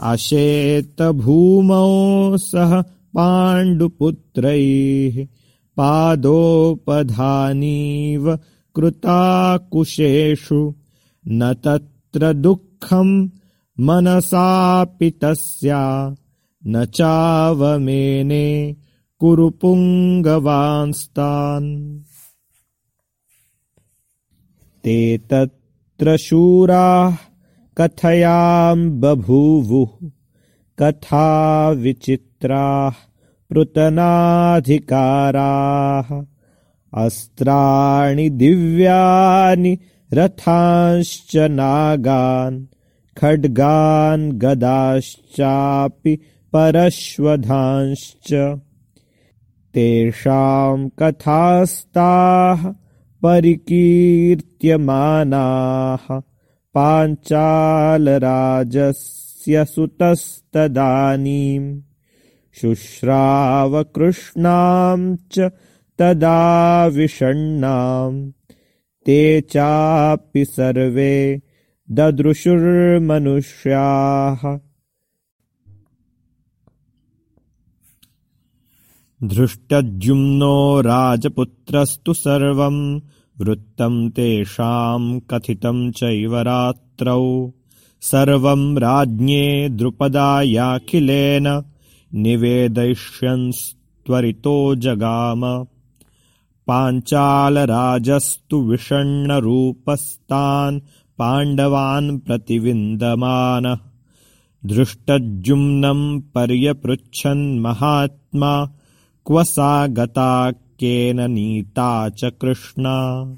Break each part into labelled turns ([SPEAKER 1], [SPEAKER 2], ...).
[SPEAKER 1] अशेतभूमौ सह पाण्डुपुत्रैः पादोपधानीव कृताकुशेषु। न तत्र दुःखम् मनसापि तस्या। न चावमेने कुरु पुङ्गवांस्तान्। ते तत्र शूराः कथयाम् बभूवुः कथा विचित्राः पृतनाधिकाराः अस्त्राणि दिव्यानि रथांश्च नागान् खड्गान् गदाश्चापि परश्वधांश्च। तेषाम् कथास्ताः परिकीर्त्यमानाः पाञ्चालराजस्य सुतस्तदानीम्। शुश्रावकृष्णाम् च तदा विषण्णाम्। ते चापि सर्वे ददृशुर्मनुष्याः। धृष्टद्युम्नो राजपुत्रस्तु सर्वम् वृत्तम् तेषाम् कथितम् चैव रात्रौ। सर्वम् राज्ञे द्रुपदायाखिलेन निवेदयिष्यन्स्त्वरितो जगाम। पाञ्चालराजस्तु विषण्णरूपस्तान् पाण्डवान् प्रतिविन्दमानः। धृष्टद्युम्नम् पर्यपृच्छन् महात्मा। क्व सा गता केन नीता च कृष्णा।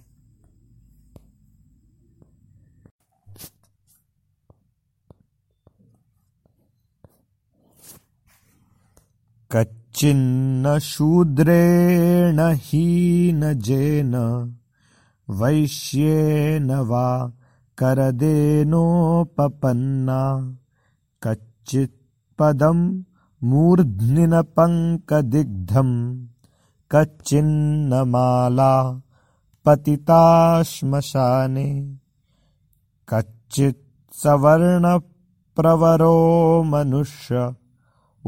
[SPEAKER 1] कच्चिन्न शूद्रेण हीनजेन वैश्येन वा करदेनोपपन्ना। कच्चित्पदम् मूर्ध्निनपङ्कदिग्धम्। कच्चिन्नमाला पतिता श्मशाने कच्चित् सवर्णप्रवरो मनुष्य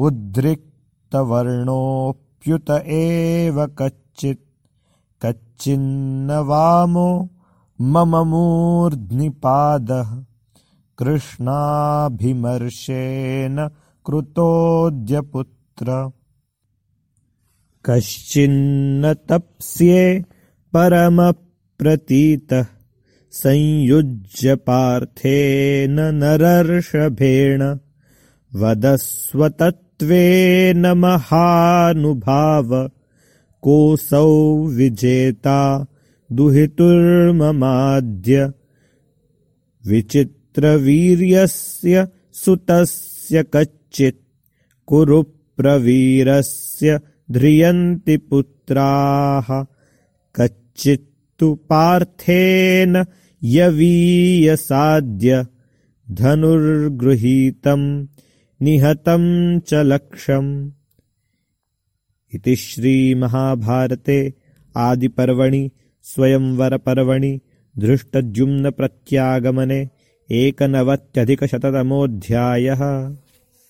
[SPEAKER 1] उद्रिक्तवर्णोऽप्युत एव कच्चित्। कच्चिन्न वामो मम मूर्ध्निपादः कृष्णाभिमर्शेन कृतोऽद्यपुत्र कश्चिन्न तप्स्ये परमप्रतीतः संयुज्य पार्थेन नरर्षभेण वदस्वतत्त्वेन महानुभाव कोऽसौ विजेता दुहितुर्ममाद्य विचित्रवीर्यस्य सुतस्य कच्चित् कुरु प्रवीरस्य ध्रियन्ति पुत्राः। कच्चित्तु पार्थेन यवीयसाद्य धनुर्गृहीतम् निहतम् च लक्षम् इति श्रीमहाभारते आदिपर्वणि स्वयंवरपर्वणि धृष्टद्युम्नप्रत्यागमने एकनवत्यधिकशततमोऽध्यायः